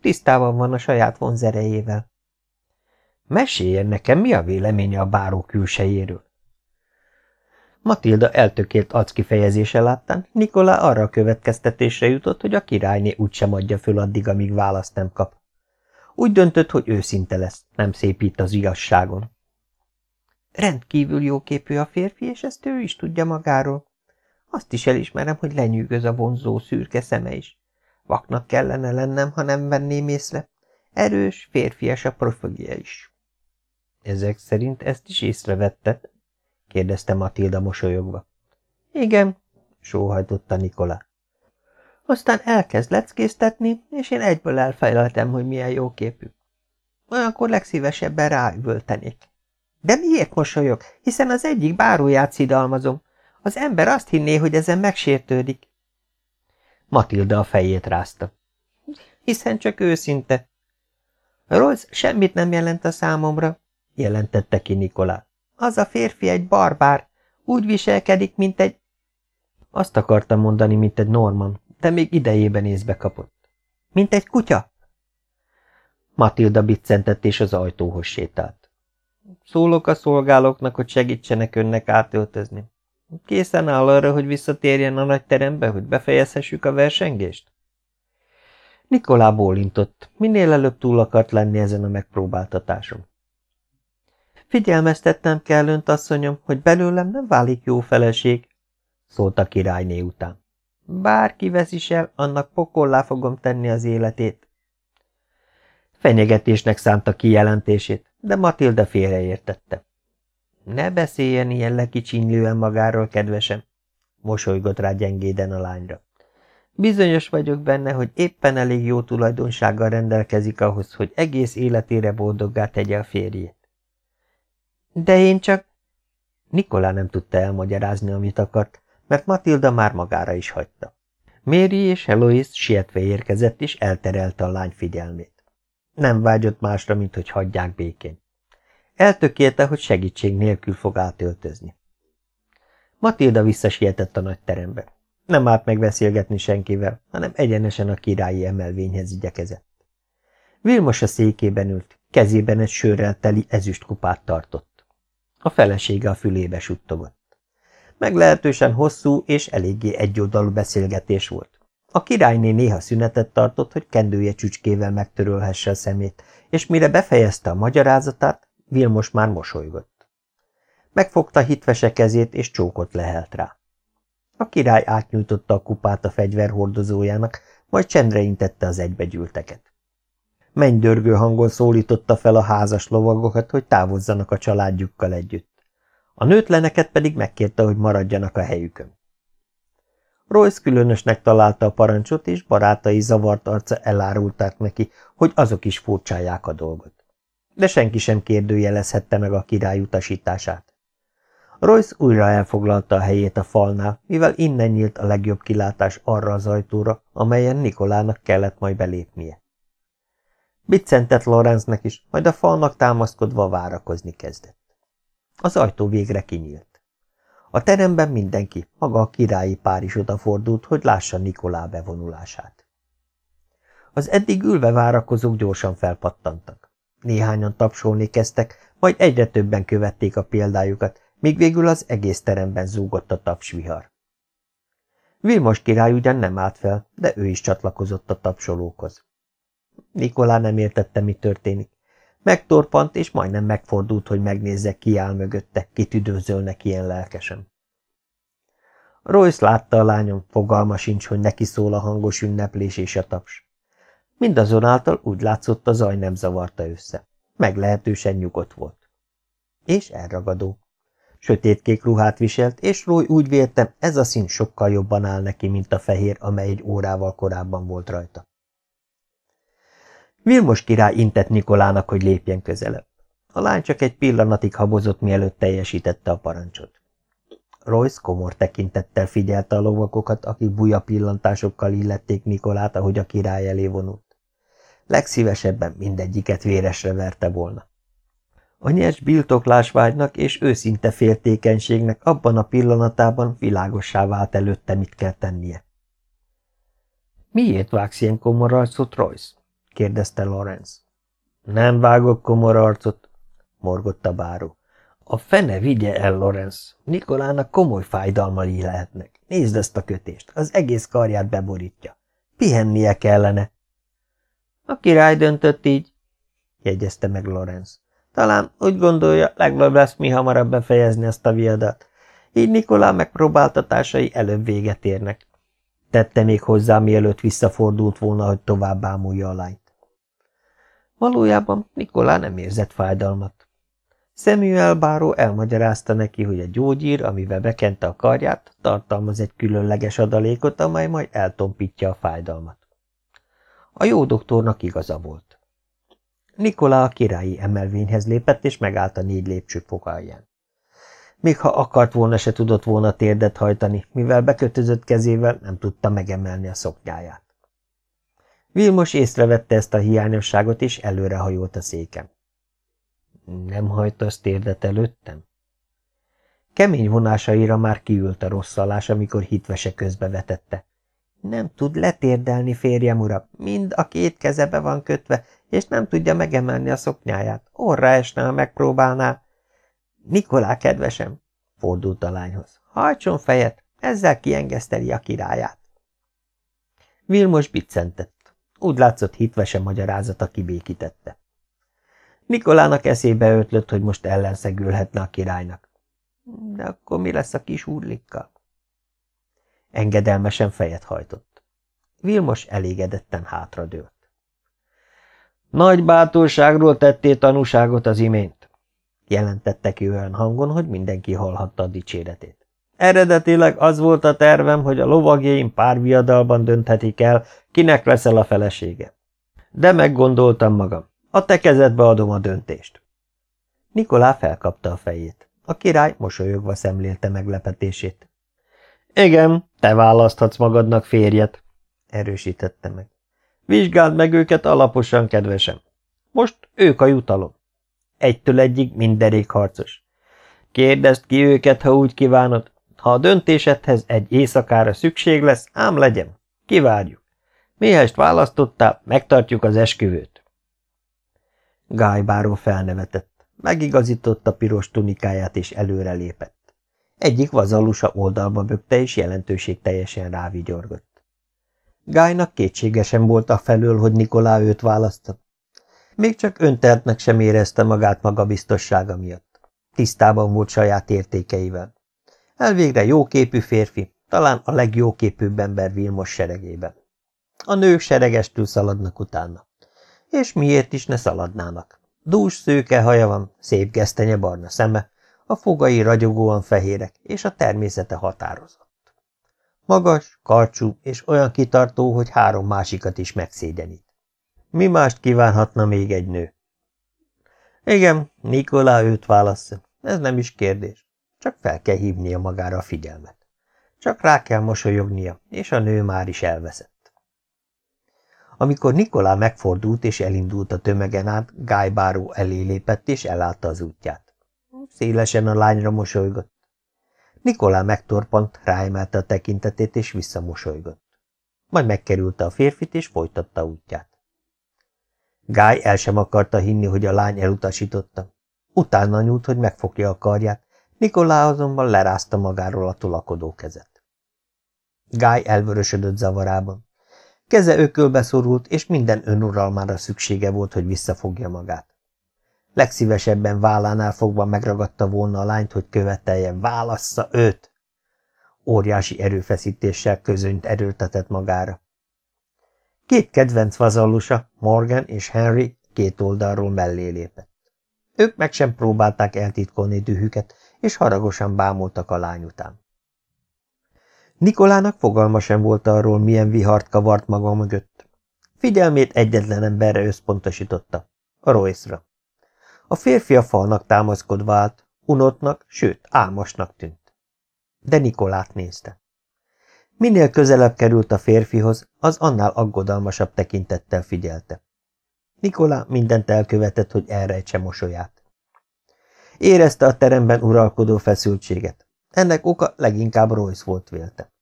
Tisztában van a saját vonzerejével. Meséljen nekem, mi a véleménye a báró külsejéről? Matilda eltökélt arckifejezése láttán Nikola arra a következtetésre jutott, hogy a királyné úgysem adja föl addig, amíg választ nem kap. Úgy döntött, hogy őszinte lesz, nem szépít az igazságon. Rendkívül jóképű a férfi, és ezt ő is tudja magáról. Azt is elismerem, hogy lenyűgöz a vonzó szürke szeme is. Vaknak kellene lennem, ha nem venném észre. Erős, férfias a profilia is. Ezek szerint ezt is észrevetted? kérdezte Matilda mosolyogva. Igen, sóhajtotta Nikola. Aztán elkezd leckésztetni, és én egyből elfejleltem, hogy milyen jóképű. Olyankor legszívesebben ráüvöltenék. De miért mosolyog, hiszen az egyik báróját szidalmazom. Az ember azt hinné, hogy ezen megsértődik. Matilda a fejét rázta. Hiszen csak őszinte. Rolls semmit nem jelent a számomra, jelentette ki Nikolá. Az a férfi egy barbár, úgy viselkedik, mint egy... Azt akartam mondani, mint egy Norman, de még idejében észbe kapott. Mint egy kutya? Matilda biccentett és az ajtóhoz sétált. Szólok a szolgálóknak, hogy segítsenek önnek átöltözni. Készen áll arra, hogy visszatérjen a nagy terembe, hogy befejezhessük a versengést? Nikolá bólintott, minél előbb túl akart lenni ezen a megpróbáltatáson. Figyelmeztettem kell önt, asszonyom, hogy belőlem nem válik jó feleség, szólt a királyné után. Bárki is el, annak pokollá fogom tenni az életét. Fenyegetésnek szánta kijelentését, de Matilda félreértette. Ne beszéljen ilyen lekicsinylően magáról, kedvesem, mosolygott rá gyengéden a lányra. Bizonyos vagyok benne, hogy éppen elég jó tulajdonsággal rendelkezik ahhoz, hogy egész életére boldoggá tegye a férjét. De én csak... Nikolá nem tudta elmagyarázni, amit akart, mert Matilda már magára is hagyta. Méri és Eloise sietve érkezett, és elterelte a lány figyelmét. Nem vágyott másra, mint hogy hagyják békén. Eltökélte, hogy segítség nélkül fog átöltözni. Matilda visszasietett a nagy terembe. Nem állt megbeszélgetni senkivel, hanem egyenesen a királyi emelvényhez igyekezett. Vilmos a székében ült, kezében egy sörrel teli ezüstkupát tartott. A felesége a fülébe suttogott. Meglehetősen hosszú és eléggé egyoldalú beszélgetés volt. A királyné néha szünetet tartott, hogy kendője csücskével megtörölhesse a szemét, és mire befejezte a magyarázatát, Vilmos már mosolygott. Megfogta hitvese kezét, és csókot lehelt rá. A király átnyújtotta a kupát a fegyverhordozójának, majd csendre intette az egybegyűlteket. Mennydörgő hangon szólította fel a házas lovagokat, hogy távozzanak a családjukkal együtt. A nőtleneket pedig megkérte, hogy maradjanak a helyükön. Royce különösnek találta a parancsot, és barátai zavart arca elárulták neki, hogy azok is furcsálják a dolgot. De senki sem kérdőjelezhette meg a király utasítását. Royce újra elfoglalta a helyét a falnál, mivel innen nyílt a legjobb kilátás arra az ajtóra, amelyen Nikolának kellett majd belépnie. Biccentett Lorenznek is, majd a falnak támaszkodva várakozni kezdett. Az ajtó végre kinyílt. A teremben mindenki, maga a királyi pár is odafordult, hogy lássa Nikolá bevonulását. Az eddig ülve várakozók gyorsan felpattantak. Néhányan tapsolni kezdtek, majd egyre többen követték a példájukat, míg végül az egész teremben zúgott a tapsvihar. Vilmos király ugyan nem állt fel, de ő is csatlakozott a tapsolókhoz. Nikolá nem értette, mi történik. Megtorpant, és majdnem megfordult, hogy megnézze, ki áll mögötte, kit üdvözölnek ilyen lelkesen. Royce látta a lányom, fogalma sincs, hogy neki szól a hangos ünneplés és a taps. Mindazonáltal úgy látszott, a zaj nem zavarta össze. Meglehetősen nyugodt volt. És elragadó. Sötétkék ruhát viselt, és Roy úgy véltem, ez a szín sokkal jobban áll neki, mint a fehér, amely egy órával korábban volt rajta. Vilmos király intett Nikolának, hogy lépjen közelebb. A lány csak egy pillanatig habozott, mielőtt teljesítette a parancsot. Royce komor tekintettel figyelte a lovakokat, akik buja pillantásokkal illették Nikolát, ahogy a király elé vonult. Legszívesebben mindegyiket véresre verte volna. A nyers biltoklásvágynak és őszinte féltékenységnek abban a pillanatában világossá vált előtte, mit kell tennie. Miért vágsz ilyen komor arcot, Royce? Kérdezte Lorenz. Nem vágok komor arcot, morgott a báró. A fene vigye el, Lorenz. Nikolának komoly fájdalmai lehetnek. Nézd ezt a kötést, az egész karját beborítja. Pihennie kellene. A király döntött így, jegyezte meg Lorenz. Talán úgy gondolja, legjobb lesz mi hamarabb befejezni ezt a viadat. Így Nikolá megpróbáltatásai előbb véget érnek. Tette még hozzá, mielőtt visszafordult volna, hogy tovább ámulja a lányt. Valójában Nikolá nem érzett fájdalmat. Samuel báró elmagyarázta neki, hogy a gyógyír, amivel bekente a karját, tartalmaz egy különleges adalékot, amely majd eltompítja a fájdalmat. A jó doktornak igaza volt. Nikolá a királyi emelvényhez lépett, és megállt a négy lépcsőfok alján. Még ha akart volna, se tudott volna térdet hajtani, mivel bekötözött kezével nem tudta megemelni a szoknyáját. Vilmos észrevette ezt a hiányosságot, és előrehajolt a székem. Nem hajtasz térdet előttem? Kemény vonásaira már kiült a rosszalás, amikor hitvese közbevetette. Nem tud letérdelni, férjem ura, mind a két kezebe van kötve, és nem tudja megemelni a szoknyáját. Orra esne, ha megpróbálná. Nikolá, kedvesem, fordult a lányhoz. Hajtson fejet, ezzel kiengeszteli a királyát. Vilmos biccentett. Úgy látszott hitvese magyarázata kibékítette. Nikolának eszébe ötlött, hogy most ellenszegülhetne a királynak. De akkor mi lesz a kis úrlikkal? Engedelmesen fejet hajtott. Vilmos elégedetten hátradőlt. Nagy bátorságról tettél tanúságot az imént, jelentette ki olyan hangon, hogy mindenki hallhatta a dicséretét. Eredetileg az volt a tervem, hogy a lovagjaim pár viadalban dönthetik el, kinek leszel a felesége. De meggondoltam magam. A te kezedbe adom a döntést. Nikolá felkapta a fejét. A király mosolyogva szemlélte meglepetését. Igen, te választhatsz magadnak férjet, erősítette meg. Vizsgáld meg őket alaposan, kedvesem. Most ők a jutalom. egytől egyig mindenék harcos. Kérdezd ki őket, ha úgy kívánod. Ha a döntésedhez egy éjszakára szükség lesz, ám legyen. Kivárjuk. Mihelyest választottál, megtartjuk az esküvőt. Gájbáró felnevetett. Megigazította piros tunikáját és előrelépett. Egyik vazalusa oldalba bökte és jelentőség teljesen rávigyorgott. Gájnak kétségesen volt a felől, hogy Nikolá őt választott. Még csak öntertnek sem érezte magát magabiztossága miatt. Tisztában volt saját értékeivel. Elvégre jóképű férfi, talán a legjóképűbb ember Vilmos seregében. A nők seregestül szaladnak utána. És miért is ne szaladnának? Dús szőke haja van, szép gesztenye barna szeme, a fogai ragyogóan fehérek, és a természete határozott. Magas, karcsú, és olyan kitartó, hogy három másikat is megszégyenít. Mi mást kívánhatna még egy nő? Igen, Nikolá őt válassza. Ez nem is kérdés. Csak fel kell hívnia magára a figyelmet. Csak rá kell mosolyognia, és a nő már is elveszett. Amikor Nikolá megfordult és elindult a tömegen át, Gájbáró elé lépett és elállta az útját. Szélesen a lányra mosolygott. Nikolá megtorpant, ráemelte a tekintetét és visszamosolygott. Majd megkerülte a férfit és folytatta útját. Gály el sem akarta hinni, hogy a lány elutasította. Utána nyúlt, hogy megfogja a karját, Nikolá azonban lerázta magáról a tolakodó kezet. Gály elvörösödött zavarában. Keze ökölbe szorult, és minden önuralmára szüksége volt, hogy visszafogja magát. Legszívesebben vállánál fogva megragadta volna a lányt, hogy követeljen, válassza őt! Óriási erőfeszítéssel közönyt erőltetett magára. Két kedvenc vazallusa, Morgan és Henry két oldalról mellé lépett. Ők meg sem próbálták eltitkolni dühüket, és haragosan bámultak a lány után. Nikolának fogalma sem volt arról, milyen vihart kavart maga mögött. Figyelmét egyetlen emberre összpontosította, a Royce-ra. A férfi a falnak támaszkodva állt, unottnak, sőt, álmosnak tűnt. De Nikolát nézte. Minél közelebb került a férfihoz, az annál aggodalmasabb tekintettel figyelte. Nikolá mindent elkövetett, hogy elrejtse mosolyát. Érezte a teremben uralkodó feszültséget. Ennek oka leginkább Royce volt vélte.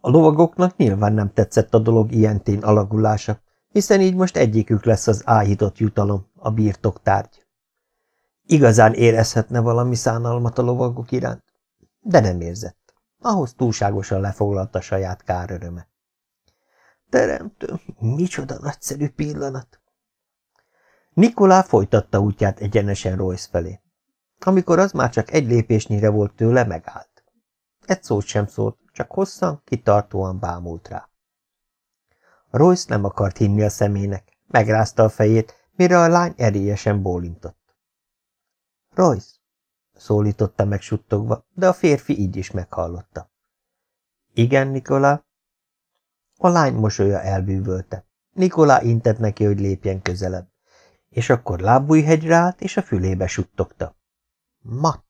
A lovagoknak nyilván nem tetszett a dolog ilyentén alagulása, hiszen így most egyikük lesz az áhított jutalom, a birtok tárgy. Igazán érezhetne valami szánalmat a lovagok iránt, de nem érzett. Ahhoz túlságosan lefoglalta saját káröröme. Teremtő, micsoda nagyszerű pillanat! Nikolá folytatta útját egyenesen Royce felé. Amikor az már csak egy lépésnyire volt tőle, megállt. Egy szót sem szólt, csak hosszan, kitartóan bámult rá. Royce nem akart hinni a szemének, megrázta a fejét, mire a lány erélyesen bólintott. Royce, szólította meg suttogva, de a férfi így is meghallotta. Igen, Nikolá? A lány mosolya elbűvölte. Nikolá intett neki, hogy lépjen közelebb, és akkor lábújhegyre állt, és a fülébe suttogta. Matt!